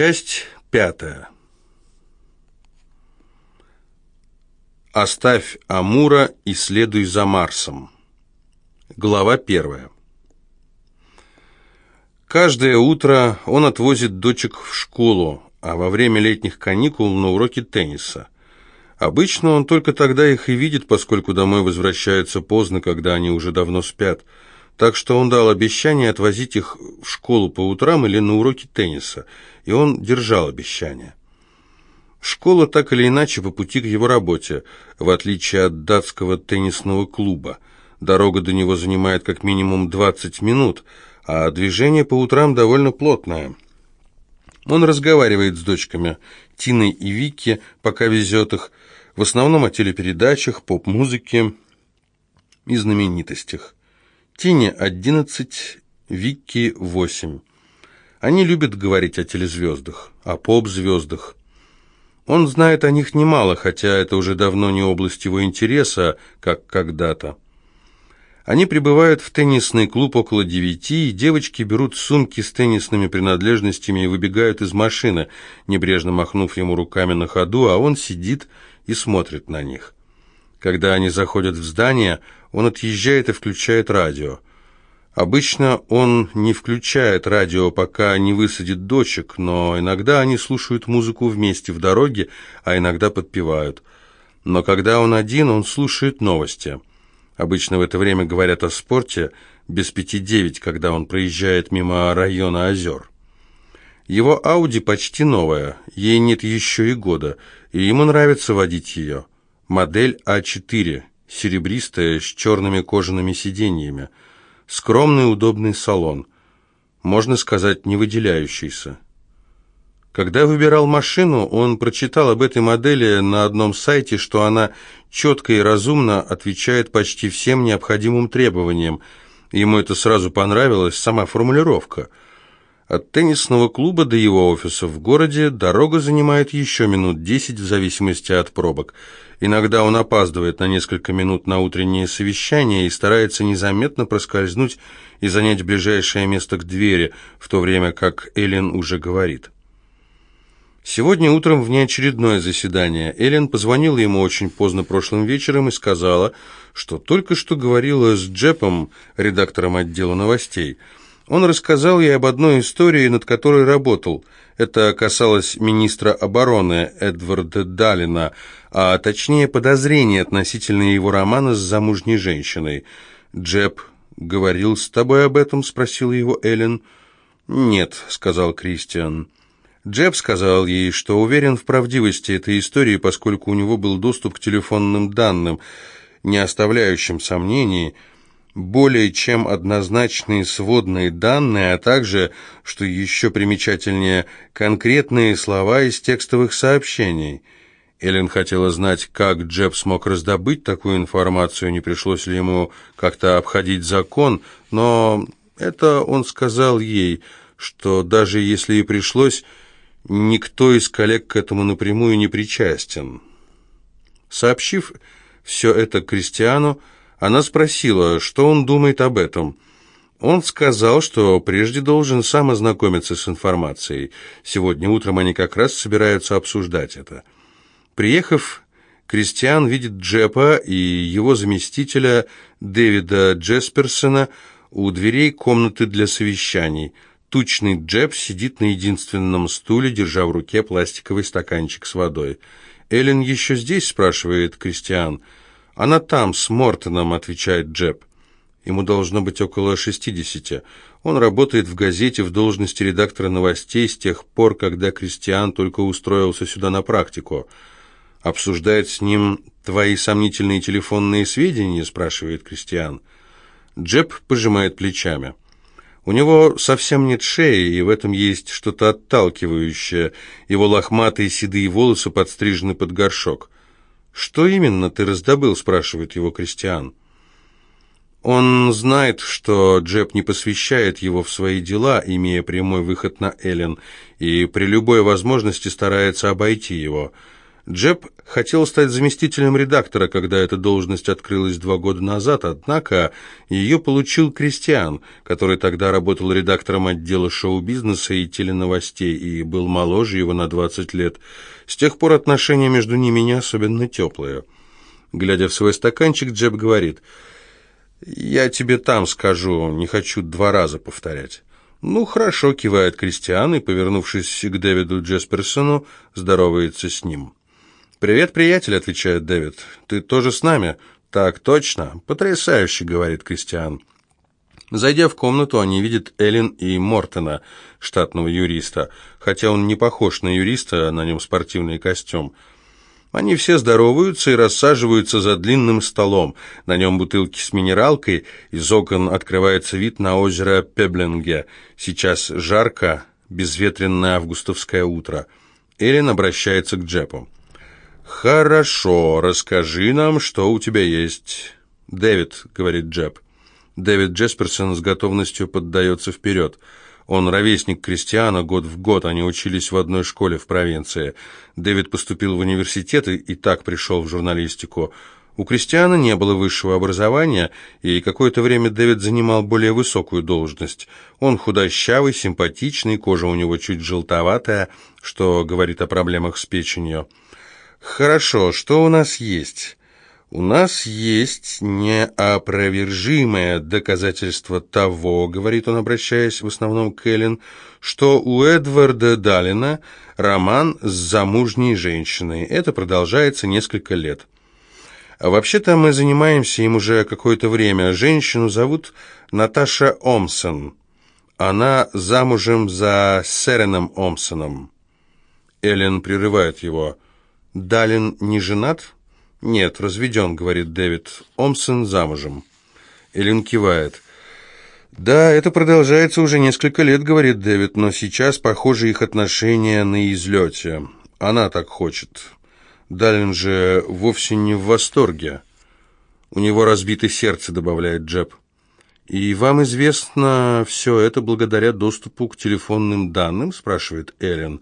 Часть пятая. Оставь Амура и следуй за Марсом. Глава первая. Каждое утро он отвозит дочек в школу, а во время летних каникул на уроки тенниса. Обычно он только тогда их и видит, поскольку домой возвращаются поздно, когда они уже давно спят – так что он дал обещание отвозить их в школу по утрам или на уроки тенниса, и он держал обещание. Школа так или иначе по пути к его работе, в отличие от датского теннисного клуба. Дорога до него занимает как минимум 20 минут, а движение по утрам довольно плотное. Он разговаривает с дочками Тиной и Вики, пока везет их, в основном о телепередачах, поп-музыке и знаменитостях. Тине 11, Вики 8. Они любят говорить о телезвездах, о поп-звездах. Он знает о них немало, хотя это уже давно не область его интереса, как когда-то. Они прибывают в теннисный клуб около девяти, и девочки берут сумки с теннисными принадлежностями и выбегают из машины, небрежно махнув ему руками на ходу, а он сидит и смотрит на них. Когда они заходят в здание, он отъезжает и включает радио. Обычно он не включает радио, пока не высадит дочек, но иногда они слушают музыку вместе в дороге, а иногда подпевают. Но когда он один, он слушает новости. Обычно в это время говорят о спорте, без пяти девять, когда он проезжает мимо района озер. Его Ауди почти новая, ей нет еще и года, и ему нравится водить ее. Модель А4, серебристая, с черными кожаными сиденьями. Скромный удобный салон. Можно сказать, не выделяющийся. Когда выбирал машину, он прочитал об этой модели на одном сайте, что она четко и разумно отвечает почти всем необходимым требованиям. Ему это сразу понравилось, сама формулировка – от теннисного клуба до его офиса в городе дорога занимает еще минут десять в зависимости от пробок. Иногда он опаздывает на несколько минут на утреннее совещание и старается незаметно проскользнуть и занять ближайшее место к двери, в то время как Эллен уже говорит. Сегодня утром в неочередное заседание Эллен позвонила ему очень поздно прошлым вечером и сказала, что только что говорила с Джепом, редактором отдела новостей – он рассказал ей об одной истории, над которой работал. Это касалось министра обороны Эдварда Далина, а точнее подозрений относительно его романа с замужней женщиной. «Джеб говорил с тобой об этом?» – спросил его Эллен. «Нет», – сказал Кристиан. Джеб сказал ей, что уверен в правдивости этой истории, поскольку у него был доступ к телефонным данным, не оставляющим сомнений – более чем однозначные сводные данные, а также, что еще примечательнее, конкретные слова из текстовых сообщений. Эллен хотела знать, как Джеб смог раздобыть такую информацию, не пришлось ли ему как-то обходить закон, но это он сказал ей, что даже если и пришлось, никто из коллег к этому напрямую не причастен. Сообщив все это Кристиану, она спросила, что он думает об этом. Он сказал, что прежде должен сам ознакомиться с информацией. Сегодня утром они как раз собираются обсуждать это. Приехав, Кристиан видит Джепа и его заместителя Дэвида Джесперсона у дверей комнаты для совещаний. Тучный Джеп сидит на единственном стуле, держа в руке пластиковый стаканчик с водой. «Эллен еще здесь?» – спрашивает Кристиан. «Кристиан». «Она там, с Мортоном», — отвечает Джеб. Ему должно быть около шестидесяти. Он работает в газете в должности редактора новостей с тех пор, когда Кристиан только устроился сюда на практику. «Обсуждает с ним твои сомнительные телефонные сведения?» – спрашивает Кристиан. Джеб пожимает плечами. У него совсем нет шеи, и в этом есть что-то отталкивающее. Его лохматые седые волосы подстрижены под горшок. «Что именно ты раздобыл?» – спрашивает его Кристиан. Он знает, что Джеб не посвящает его в свои дела, имея прямой выход на Эллен, и при любой возможности старается обойти его. Джеб хотел стать заместителем редактора, когда эта должность открылась два года назад, однако ее получил Кристиан, который тогда работал редактором отдела шоу-бизнеса и теленовостей и был моложе его на 20 лет. С тех пор отношения между ними не особенно теплые. Глядя в свой стаканчик, Джеб говорит, «Я тебе там скажу, не хочу два раза повторять». «Ну, хорошо», — кивает Кристиан и, повернувшись к Дэвиду Джесперсону, здоровается с ним. «Привет, приятель», — отвечает Дэвид. «Ты тоже с нами?» «Так точно. Потрясающе», — говорит Кристиан. Зайдя в комнату, они видят Эллен и Мортона, штатного юриста, хотя он не похож на юриста, а на нем спортивный костюм. Они все здороваются и рассаживаются за длинным столом. На нем бутылки с минералкой, из окон открывается вид на озеро Пеблинге. Сейчас жарко, безветренное августовское утро. Эллен обращается к Джепу. «Хорошо, расскажи нам, что у тебя есть». «Дэвид», — говорит Джеб. Дэвид Джесперсон с готовностью поддается вперед. Он ровесник Кристиана, год в год, они учились в одной школе в провинции. Дэвид поступил в университет и, так пришел в журналистику. У Кристиана не было высшего образования, и какое-то время Дэвид занимал более высокую должность. Он худощавый, симпатичный, кожа у него чуть желтоватая, что говорит о проблемах с печенью. Хорошо, что у нас есть? У нас есть неопровержимое доказательство того, говорит он, обращаясь в основном к Эллен, что у Эдварда Далина роман с замужней женщиной. Это продолжается несколько лет. А вообще-то мы занимаемся им уже какое-то время. Женщину зовут Наташа Омсон. Она замужем за Сереном Омсоном. Эллен прерывает его. «Далин не женат?» «Нет, разведен», — говорит Дэвид. «Омсон замужем». Эллен кивает. «Да, это продолжается уже несколько лет», — говорит Дэвид, «но сейчас, похоже, их отношения на излете. Она так хочет. Далин же вовсе не в восторге. У него разбито сердце», — добавляет Джеб. «И вам известно все это благодаря доступу к телефонным данным?» — спрашивает Эллен. «Эллен».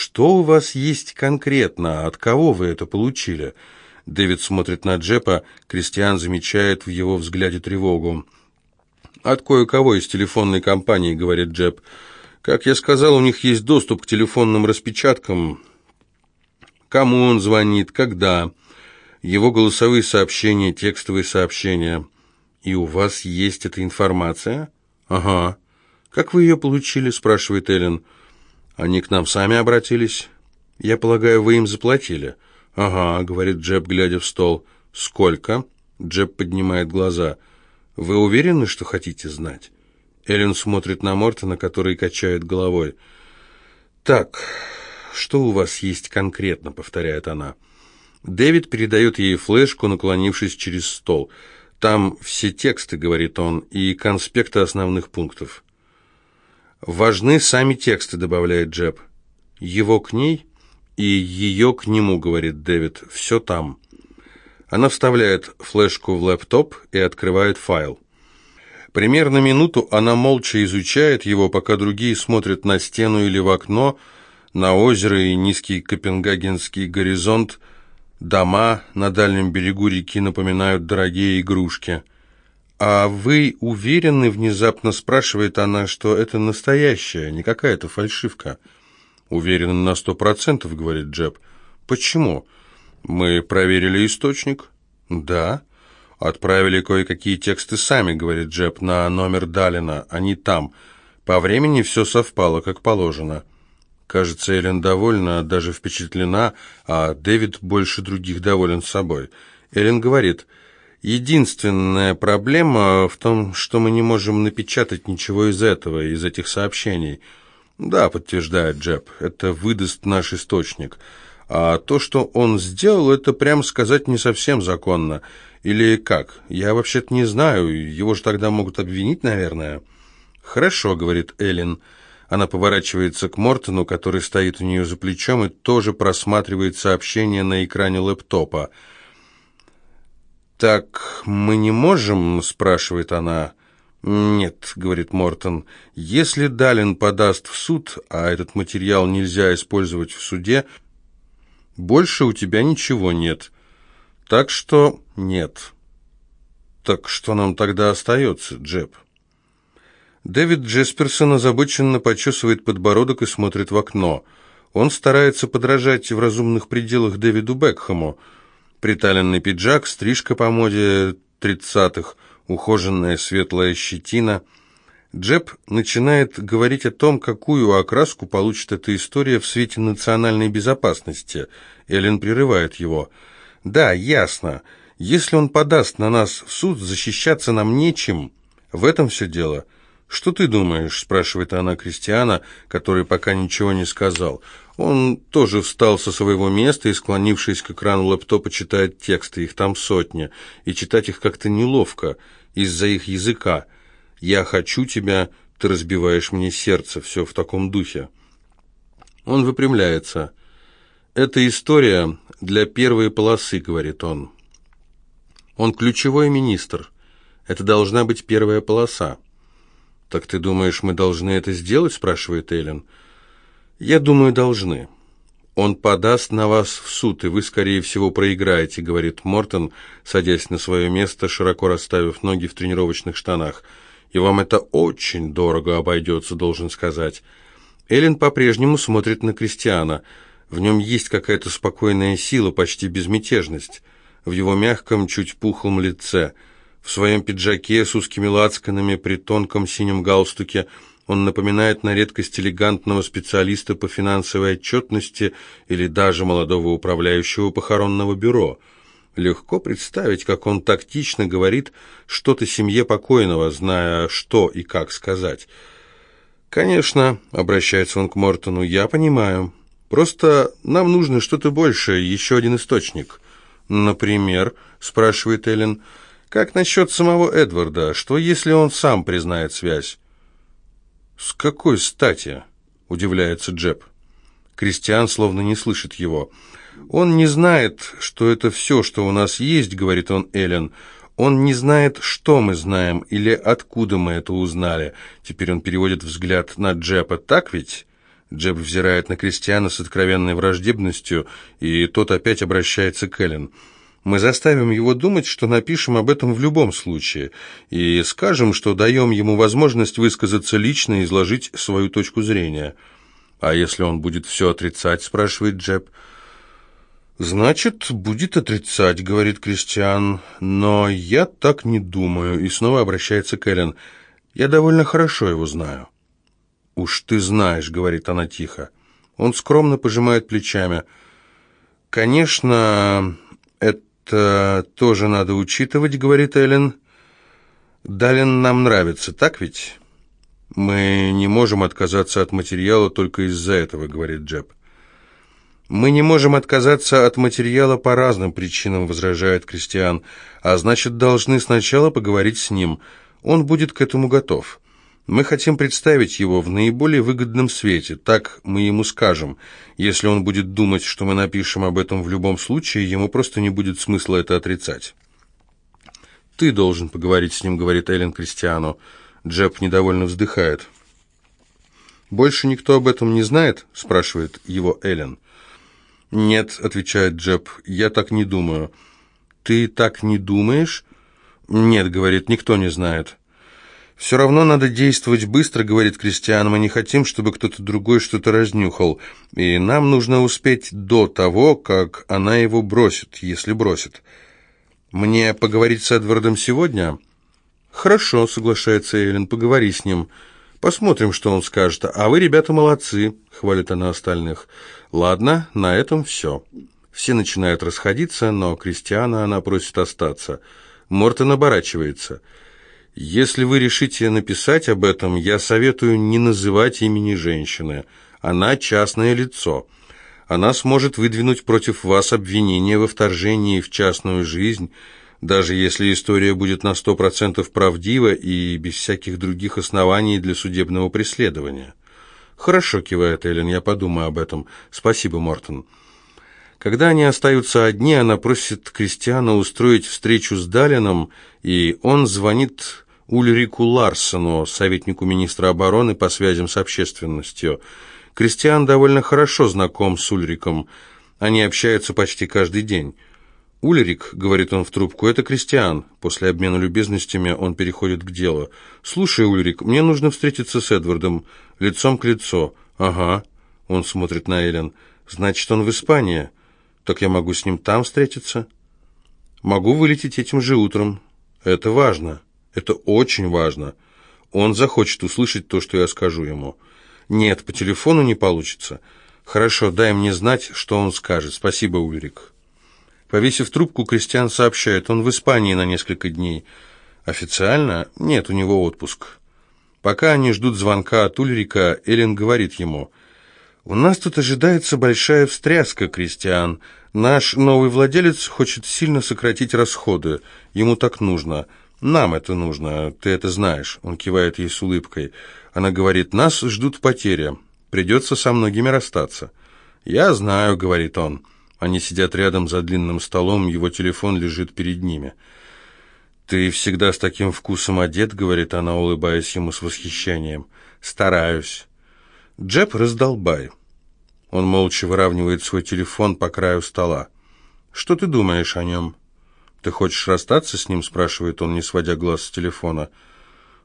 Что у вас есть конкретно? От кого вы это получили?» Дэвид смотрит на Джепа, Кристиан замечает в его взгляде тревогу. «От кое-кого из телефонной компании», — говорит Джеп. «Как я сказал, у них есть доступ к телефонным распечаткам. Кому он звонит, когда, его голосовые сообщения, текстовые сообщения. И у вас есть эта информация?» «Ага». «Как вы ее получили?» — спрашивает Эллен. «Эллен». Они к нам сами обратились. Я полагаю, вы им заплатили. Ага, говорит Джеб, глядя в стол. Сколько? Джеб поднимает глаза. Вы уверены, что хотите знать? Эллен смотрит на Мортона, который качает головой. Так, что у вас есть конкретно, повторяет она. Дэвид передает ей флешку, наклонившись через стол. Там все тексты, говорит он, и конспекты основных пунктов. «Важны сами тексты», — добавляет Джеб. «Его к ней и ее к нему», — говорит Дэвид. «Все там». Она вставляет флешку в лэптоп и открывает файл. Примерно минуту она молча изучает его, пока другие смотрят на стену или в окно, на озеро и низкий копенгагенский горизонт. Дома на дальнем берегу реки напоминают дорогие игрушки. «А вы уверены?» — внезапно спрашивает она, что это настоящая, не какая-то фальшивка. «Уверен на сто процентов», — говорит Джеб. «Почему?» «Мы проверили источник». «Да». «Отправили кое-какие тексты сами», — говорит Джеб, — «на номер Далина. Они там. По времени все совпало, как положено». Кажется, Эллен довольна, даже впечатлена, а Дэвид больше других доволен собой. Эллен говорит... Единственная проблема в том, что мы не можем напечатать ничего из этого, из этих сообщений. Да, подтверждает Джеб, это выдаст наш источник. А то, что он сделал, это, прямо сказать, не совсем законно. Или как? Я вообще-то не знаю, его же тогда могут обвинить, наверное. Хорошо, говорит Эллен. Она поворачивается к Мортону, который стоит у нее за плечом и тоже просматривает сообщение на экране лэптопа. «Так мы не можем?» – спрашивает она. «Нет», – говорит Мортон, – «если Далин подаст в суд, а этот материал нельзя использовать в суде, Больше у тебя ничего нет. Так что нет. Так что нам тогда остается, Джеб?» Дэвид Джесперсон озабоченно почесывает подбородок и смотрит в окно. Он старается подражать в разумных пределах Дэвиду Бекхэму. Приталенный пиджак, стрижка по моде тридцатых, ухоженная светлая щетина. Джеб начинает говорить о том, какую окраску получит эта история в свете национальной безопасности. Эллен прерывает его. «Да, ясно. Если он подаст на нас в суд, защищаться нам нечем. В этом все дело». «Что ты думаешь?» – спрашивает она Кристиана, который пока ничего не сказал. Он тоже встал со своего места и, склонившись к экрану лэптопа, читает тексты, их там сотня, и читать их как-то неловко из-за их языка. «Я хочу тебя, ты разбиваешь мне сердце», все в таком духе. Он выпрямляется. «Это история для первой полосы», — говорит он. Он ключевой министр. Это должна быть первая полоса. «Так ты думаешь, мы должны это сделать?» – спрашивает Эллен. «Я думаю, должны. Он подаст на вас в суд, и вы, скорее всего, проиграете», – говорит Мортон, садясь на свое место, широко расставив ноги в тренировочных штанах. «И вам это очень дорого обойдется, должен сказать». Эллен по-прежнему смотрит на Кристиана. В нем есть какая-то спокойная сила, почти безмятежность. В его мягком, чуть пухлом лице – в своем пиджаке с узкими лацканами при тонком синем галстуке он напоминает на редкость элегантного специалиста по финансовой отчетности или даже молодого управляющего похоронного бюро. Легко представить, как он тактично говорит что-то семье покойного, зная, что и как сказать. «Конечно», — обращается он к Мортону, — «я понимаю. Просто нам нужно что-то большее, еще один источник». «Например?» — спрашивает Эллен. Как насчет самого Эдварда? Что, если он сам признает связь? «С какой стати?» – удивляется Джеб. Кристиан словно не слышит его. «Он не знает, что это все, что у нас есть», – говорит он Эллен. «Он не знает, что мы знаем или откуда мы это узнали». Теперь он переводит взгляд на Джеба. «Так ведь?» Джеб взирает на Кристиана с откровенной враждебностью, и тот опять обращается к Эллен. Мы заставим его думать, что напишем об этом в любом случае, и скажем, что даем ему возможность высказаться лично и изложить свою точку зрения. А если он будет все отрицать, спрашивает Джеб. «Значит, будет отрицать», — говорит Кристиан, — «но я так не думаю», и снова обращается к Эллен. «Я довольно хорошо его знаю». «Уж ты знаешь», — говорит она тихо. Он скромно пожимает плечами. «Конечно, это «Это тоже надо учитывать», — говорит Эллен. «Далин нам нравится, так ведь?» «Мы не можем отказаться от материала только из-за этого», — говорит Джеб. «Мы не можем отказаться от материала по разным причинам», — возражает Кристиан, «а значит, должны сначала поговорить с ним. Он будет к этому готов». Мы хотим представить его в наиболее выгодном свете, так мы ему скажем. Если он будет думать, что мы напишем об этом в любом случае, ему просто не будет смысла это отрицать. «Ты должен поговорить с ним», — говорит Эллен Кристиану. Джеб недовольно вздыхает. «Больше никто об этом не знает?» — спрашивает его Эллен. «Нет», — отвечает Джеб, — «я так не думаю». «Ты так не думаешь?» «Нет», — говорит, — «никто не знает». «Все равно надо действовать быстро», — говорит Кристиан. «Мы не хотим, чтобы кто-то другой что-то разнюхал. И нам нужно успеть до того, как она его бросит, если бросит. Мне поговорить с Эдвардом сегодня?» «Хорошо», — соглашается Эйлин, — «поговори с ним. Посмотрим, что он скажет. А вы, ребята, молодцы», — хвалит она остальных. «Ладно, на этом все». Все начинают расходиться, но Кристиана она просит остаться. Мортон оборачивается — если вы решите написать об этом, я советую не называть имени женщины. Она частное лицо. Она сможет выдвинуть против вас обвинение во вторжении в частную жизнь, даже если история будет на сто процентов правдива и без всяких других оснований для судебного преследования. «Хорошо», — кивает Эллен, — «я подумаю об этом. Спасибо, Мортон». Когда они остаются одни, она просит Кристиана устроить встречу с Далином, и он звонит Ульрику Ларсену, советнику министра обороны по связям с общественностью. Кристиан довольно хорошо знаком с Ульриком. Они общаются почти каждый день. «Улерик», — говорит он в трубку, — «это Кристиан». После обмена любезностями он переходит к делу. «Слушай, Улерик, мне нужно встретиться с Эдвардом. Лицом к лицу». «Ага», — он смотрит на Эллен. «Значит, он в Испании. Так я могу с ним там встретиться?» «Могу вылететь этим же утром. Это важно. Это очень важно. Он захочет услышать то, что я скажу ему». «Нет, по телефону не получится». «Хорошо, дай мне знать, что он скажет. Спасибо, Ульрик». Повесив трубку, Кристиан сообщает, он в Испании на несколько дней. Официально? Нет, у него отпуск. Пока они ждут звонка от Ульрика, Эллен говорит ему, «У нас тут ожидается большая встряска, Кристиан. Наш новый владелец хочет сильно сократить расходы. Ему так нужно. Нам это нужно, ты это знаешь». Он кивает ей с улыбкой. Она говорит, «Нас ждут потери. Придется со многими расстаться». «Я знаю», — говорит он. Они сидят рядом за длинным столом, его телефон лежит перед ними. «Ты всегда с таким вкусом одет», — говорит она, улыбаясь ему с восхищением. «Стараюсь». Джеб раздолбай. Он молча выравнивает свой телефон по краю стола. «Что ты думаешь о нем?» «Ты хочешь расстаться с ним?» — спрашивает он, не сводя глаз с телефона.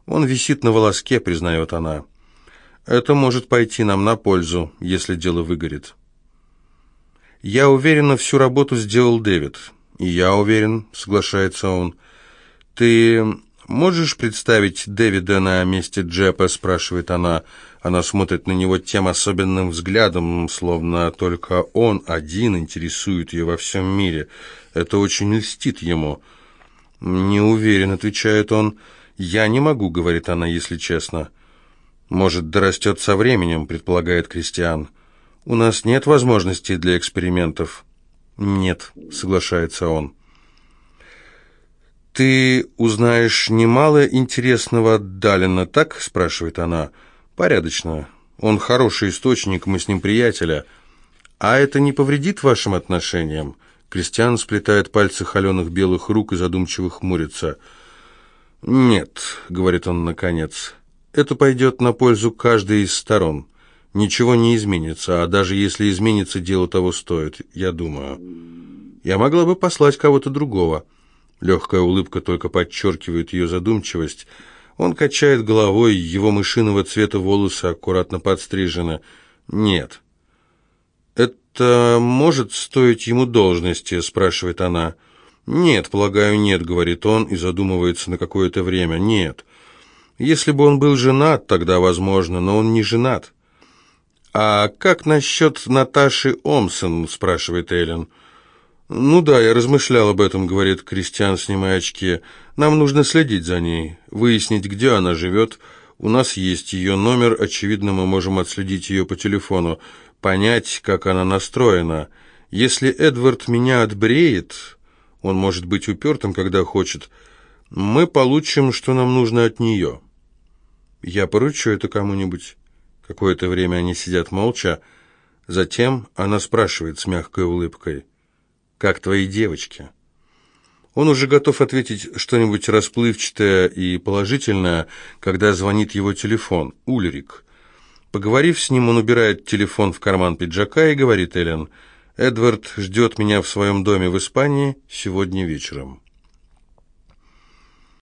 «Он висит на волоске», — признает она. «Это может пойти нам на пользу, если дело выгорит». «Я уверена, всю работу сделал Дэвид». «И я уверен», — соглашается он. «Ты можешь представить Дэвида на месте Джепа?» — спрашивает она. Она смотрит на него тем особенным взглядом, словно только он один интересует ее во всем мире. Это очень льстит ему. «Не уверен», — отвечает он. «Я не могу», — говорит она, если честно. «Может, дорастет со временем», — предполагает Кристиан. «У нас нет возможностей для экспериментов». «Нет», — соглашается он. «Ты узнаешь немало интересного Далина, так?» — спрашивает она. «Порядочно. Он хороший источник, мы с ним приятеля. А это не повредит вашим отношениям?» Кристиан сплетает пальцы холеных белых рук и задумчиво хмурится. «Нет», — говорит он наконец, — «это пойдет на пользу каждой из сторон» ничего не изменится, а даже если изменится, дело того стоит, я думаю. Я могла бы послать кого-то другого. Легкая улыбка только подчеркивает ее задумчивость. Он качает головой, его мышиного цвета волосы аккуратно подстрижены. Нет. «Это может стоить ему должности?» – спрашивает она. «Нет, полагаю, нет», – говорит он и задумывается на какое-то время. «Нет. Если бы он был женат, тогда возможно, но он не женат». «А как насчет Наташи Омсон?» – спрашивает Эллен. «Ну да, я размышлял об этом», – говорит Кристиан, снимая очки. «Нам нужно следить за ней, выяснить, где она живет. У нас есть ее номер, очевидно, мы можем отследить ее по телефону, понять, как она настроена. Если Эдвард меня отбреет, он может быть упертым, когда хочет, мы получим, что нам нужно от нее. Я поручу это кому-нибудь». Какое-то время они сидят молча. Затем она спрашивает с мягкой улыбкой, «Как твои девочки?» Он уже готов ответить что-нибудь расплывчатое и положительное, когда звонит его телефон, Ульрик. Поговорив с ним, он убирает телефон в карман пиджака и говорит Эллен, «Эдвард ждет меня в своем доме в Испании сегодня вечером».